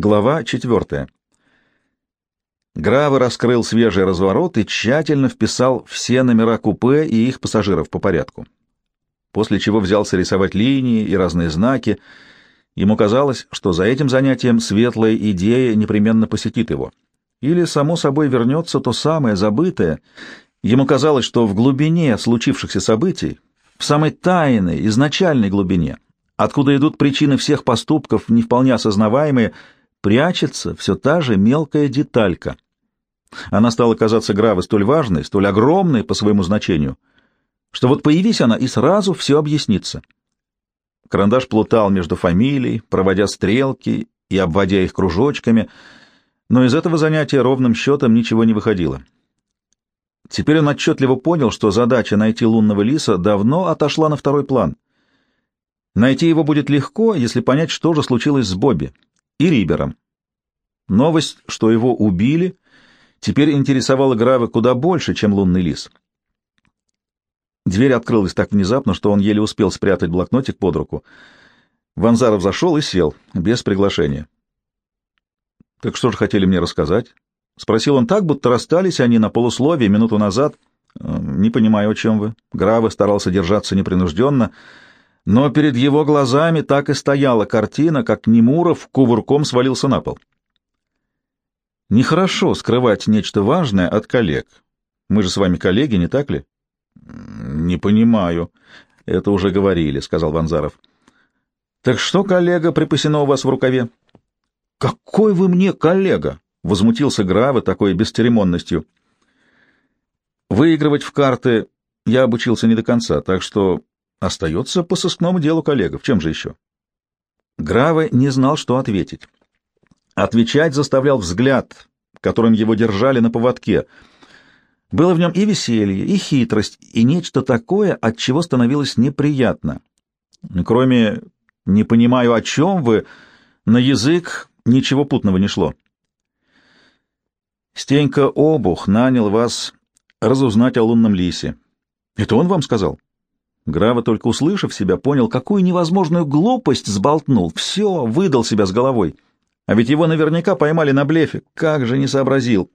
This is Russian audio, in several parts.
Глава четвертая. Гравы раскрыл свежий разворот и тщательно вписал все номера купе и их пассажиров по порядку. После чего взялся рисовать линии и разные знаки. Ему казалось, что за этим занятием светлая идея непременно посетит его. Или, само собой, вернется то самое забытое. Ему казалось, что в глубине случившихся событий, в самой тайной, изначальной глубине, откуда идут причины всех поступков, не вполне осознаваемые, прячется все та же мелкая деталька. Она стала казаться Граве столь важной, столь огромной по своему значению, что вот появись она, и сразу все объяснится. Карандаш плутал между фамилией, проводя стрелки и обводя их кружочками, но из этого занятия ровным счетом ничего не выходило. Теперь он отчетливо понял, что задача найти лунного лиса давно отошла на второй план. Найти его будет легко, если понять, что же случилось с Бобби и Рибером. Новость, что его убили, теперь интересовала Гравы куда больше, чем лунный лис. Дверь открылась так внезапно, что он еле успел спрятать блокнотик под руку. Ванзаров зашел и сел, без приглашения. — Так что же хотели мне рассказать? — спросил он так, будто расстались они на полусловие минуту назад. «Э, — Не понимаю, о чем вы. Гравы старался держаться непринужденно, — но перед его глазами так и стояла картина, как Немуров кувырком свалился на пол. Нехорошо скрывать нечто важное от коллег. Мы же с вами коллеги, не так ли? Не понимаю. Это уже говорили, сказал Ванзаров. Так что, коллега, припасено у вас в рукаве? Какой вы мне коллега? Возмутился Грава такой бесцеремонностью. Выигрывать в карты я обучился не до конца, так что Остается по сыскному делу коллега. В чем же еще? Граве не знал, что ответить. Отвечать заставлял взгляд, которым его держали на поводке. Было в нем и веселье, и хитрость, и нечто такое, от чего становилось неприятно. Кроме «не понимаю, о чем вы», на язык ничего путного не шло. Стенька Обух нанял вас разузнать о лунном лисе. Это он вам сказал? Грава, только услышав себя, понял, какую невозможную глупость сболтнул. Все, выдал себя с головой. А ведь его наверняка поймали на блефе. Как же не сообразил.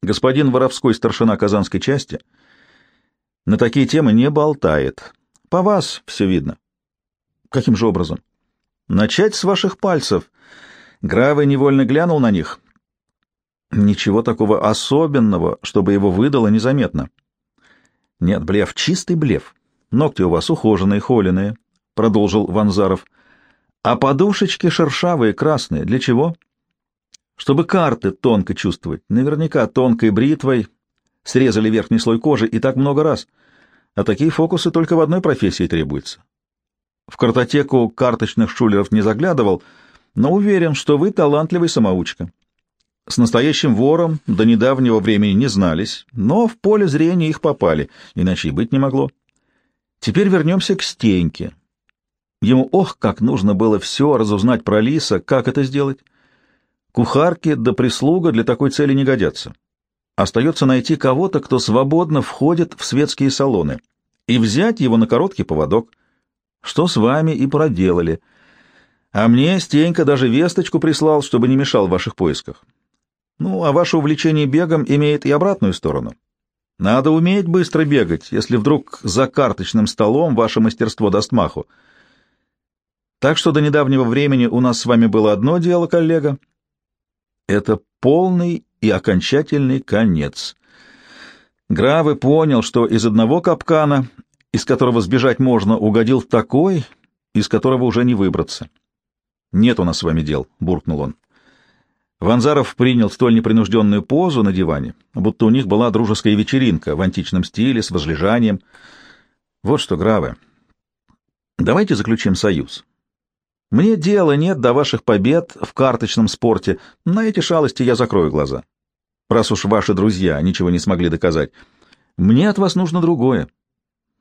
Господин воровской старшина Казанской части на такие темы не болтает. По вас все видно. Каким же образом? Начать с ваших пальцев. Гравы невольно глянул на них. Ничего такого особенного, чтобы его выдало незаметно. Нет, блеф, чистый блеф. Ногти у вас ухоженные, холеные, — продолжил Ванзаров. А подушечки шершавые, красные. Для чего? Чтобы карты тонко чувствовать. Наверняка тонкой бритвой срезали верхний слой кожи и так много раз. А такие фокусы только в одной профессии требуются. В картотеку карточных шулеров не заглядывал, но уверен, что вы талантливый самоучка. С настоящим вором до недавнего времени не знались, но в поле зрения их попали, иначе и быть не могло. Теперь вернемся к Стеньке. Ему, ох, как нужно было все разузнать про Лиса, как это сделать. Кухарки да прислуга для такой цели не годятся. Остается найти кого-то, кто свободно входит в светские салоны, и взять его на короткий поводок. Что с вами и проделали. А мне Стенька даже весточку прислал, чтобы не мешал в ваших поисках. Ну, а ваше увлечение бегом имеет и обратную сторону. Надо уметь быстро бегать, если вдруг за карточным столом ваше мастерство даст маху. Так что до недавнего времени у нас с вами было одно дело, коллега. Это полный и окончательный конец. Гравы понял, что из одного капкана, из которого сбежать можно, угодил в такой, из которого уже не выбраться. «Нет у нас с вами дел», — буркнул он. Ванзаров принял столь непринужденную позу на диване, будто у них была дружеская вечеринка в античном стиле с возлежанием. Вот что, Граве, давайте заключим союз. Мне дела нет до ваших побед в карточном спорте. На эти шалости я закрою глаза. Раз уж ваши друзья ничего не смогли доказать. Мне от вас нужно другое.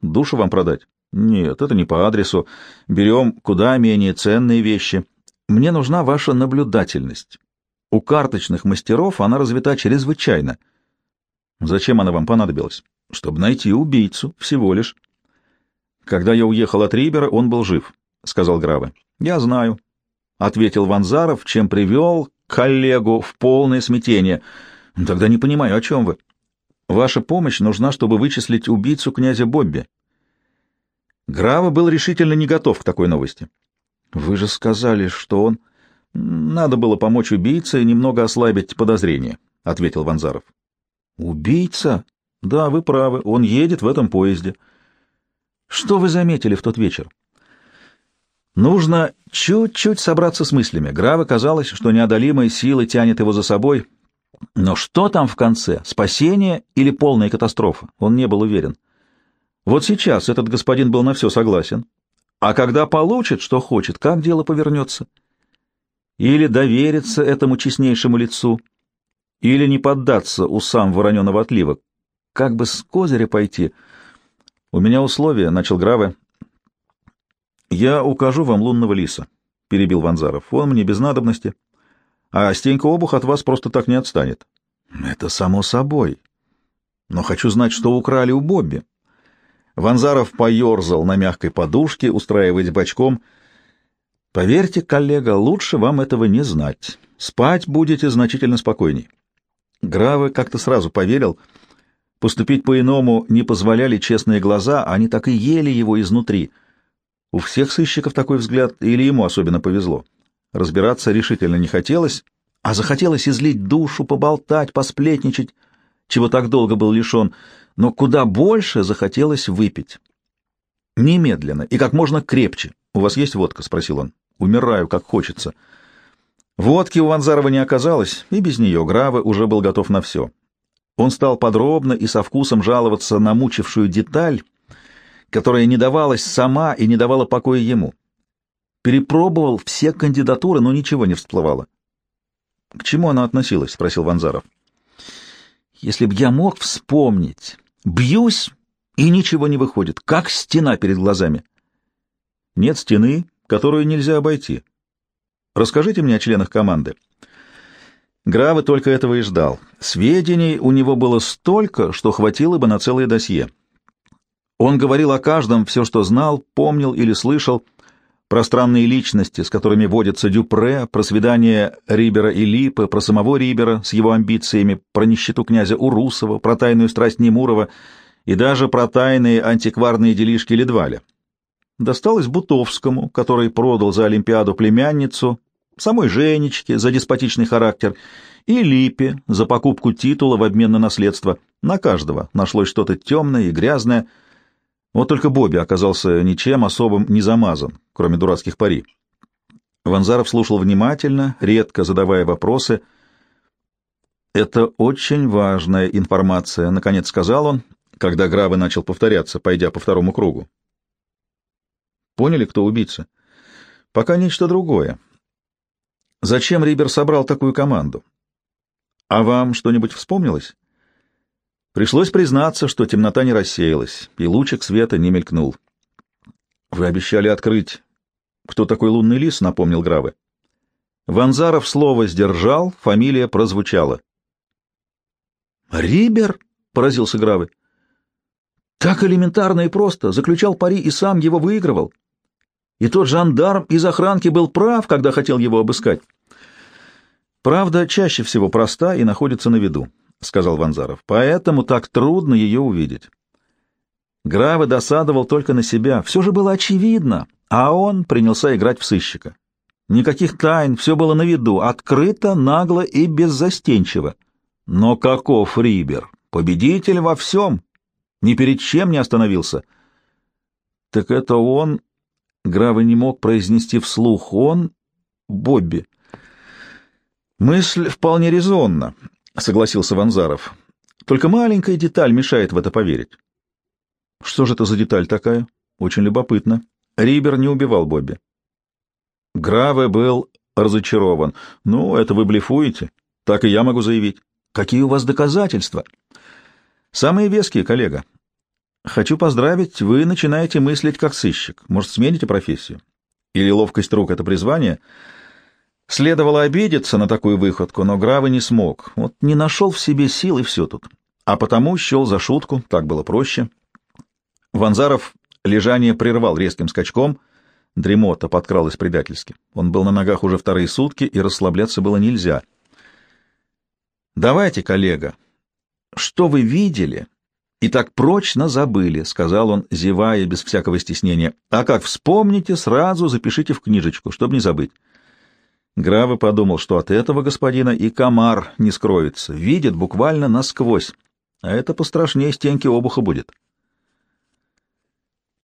Душу вам продать? Нет, это не по адресу. Берем куда менее ценные вещи. Мне нужна ваша наблюдательность. У карточных мастеров она развита чрезвычайно. Зачем она вам понадобилась? Чтобы найти убийцу, всего лишь. Когда я уехал от Рибера, он был жив, — сказал Граве. Я знаю. — ответил Ванзаров, чем привел коллегу в полное смятение. «Тогда не понимаю, о чем вы?» «Ваша помощь нужна, чтобы вычислить убийцу князя Бобби». Грава был решительно не готов к такой новости. «Вы же сказали, что он...» «Надо было помочь убийце и немного ослабить подозрения», — ответил Ванзаров. «Убийца? Да, вы правы, он едет в этом поезде». «Что вы заметили в тот вечер?» Нужно чуть-чуть собраться с мыслями. Грава казалось, что неодолимая сила тянет его за собой. Но что там в конце? Спасение или полная катастрофа? Он не был уверен. Вот сейчас этот господин был на все согласен. А когда получит, что хочет, как дело повернется? Или довериться этому честнейшему лицу, или не поддаться усам вороненого отлива. Как бы с козыря пойти? У меня условия, — начал Граве, «Я укажу вам лунного лиса», — перебил Ванзаров. «Он мне без надобности, а Стенька Обух от вас просто так не отстанет». «Это само собой. Но хочу знать, что украли у Бобби». Ванзаров поерзал на мягкой подушке, устраиваясь бочком. «Поверьте, коллега, лучше вам этого не знать. Спать будете значительно спокойней». Гравы как-то сразу поверил. Поступить по-иному не позволяли честные глаза, они так и ели его изнутри — у всех сыщиков такой взгляд, или ему особенно повезло. Разбираться решительно не хотелось, а захотелось излить душу, поболтать, посплетничать, чего так долго был лишен, но куда больше захотелось выпить. Немедленно и как можно крепче. «У вас есть водка?» — спросил он. «Умираю, как хочется». Водки у Ванзарова не оказалось, и без нее Гравы уже был готов на все. Он стал подробно и со вкусом жаловаться на мучившую деталь, которая не давалась сама и не давала покоя ему. Перепробовал все кандидатуры, но ничего не всплывало. — К чему она относилась? — спросил Ванзаров. — Если б я мог вспомнить. Бьюсь, и ничего не выходит, как стена перед глазами. — Нет стены, которую нельзя обойти. Расскажите мне о членах команды. Гравы только этого и ждал. Сведений у него было столько, что хватило бы на целое досье. Он говорил о каждом все, что знал, помнил или слышал, про странные личности, с которыми водится Дюпре, про свидание Рибера и Липы, про самого Рибера с его амбициями, про нищету князя Урусова, про тайную страсть Немурова и даже про тайные антикварные делишки Ледваля. Досталось Бутовскому, который продал за Олимпиаду племянницу, самой Женечке за деспотичный характер и Липе за покупку титула в обмен на наследство. На каждого нашлось что-то темное и грязное — вот только Бобби оказался ничем особым не замазан, кроме дурацких пари. Ванзаров слушал внимательно, редко задавая вопросы. «Это очень важная информация», — наконец сказал он, когда Гравы начал повторяться, пойдя по второму кругу. «Поняли, кто убийца?» «Пока нечто другое. Зачем Рибер собрал такую команду? А вам что-нибудь вспомнилось?» Пришлось признаться, что темнота не рассеялась, и лучик света не мелькнул. — Вы обещали открыть, кто такой лунный лис, — напомнил Гравы. Ванзаров слово сдержал, фамилия прозвучала. — Рибер? — поразился Гравы. — Так элементарно и просто. Заключал пари и сам его выигрывал. И тот жандарм из охранки был прав, когда хотел его обыскать. Правда чаще всего проста и находится на виду. — сказал Ванзаров. — Поэтому так трудно ее увидеть. Гравы досадовал только на себя. Все же было очевидно, а он принялся играть в сыщика. Никаких тайн, все было на виду, открыто, нагло и беззастенчиво. Но каков Рибер? Победитель во всем. Ни перед чем не остановился. Так это он... Гравы не мог произнести вслух. Он... Бобби. Мысль вполне резонна. — согласился Ванзаров. «Только маленькая деталь мешает в это поверить». «Что же это за деталь такая? Очень любопытно. Рибер не убивал Бобби». Граве был разочарован. «Ну, это вы блефуете. Так и я могу заявить. Какие у вас доказательства?» «Самые веские, коллега. Хочу поздравить, вы начинаете мыслить как сыщик. Может, смените профессию? Или ловкость рук — это призвание?» Следовало обидеться на такую выходку, но Гравы не смог. Вот не нашел в себе сил, и все тут. А потому счел за шутку, так было проще. Ванзаров лежание прервал резким скачком. Дремота подкралась предательски. Он был на ногах уже вторые сутки, и расслабляться было нельзя. «Давайте, коллега, что вы видели и так прочно забыли», — сказал он, зевая без всякого стеснения. «А как вспомните, сразу запишите в книжечку, чтобы не забыть». Гравы подумал, что от этого господина и комар не скроется, видит буквально насквозь, а это пострашнее стенки обуха будет.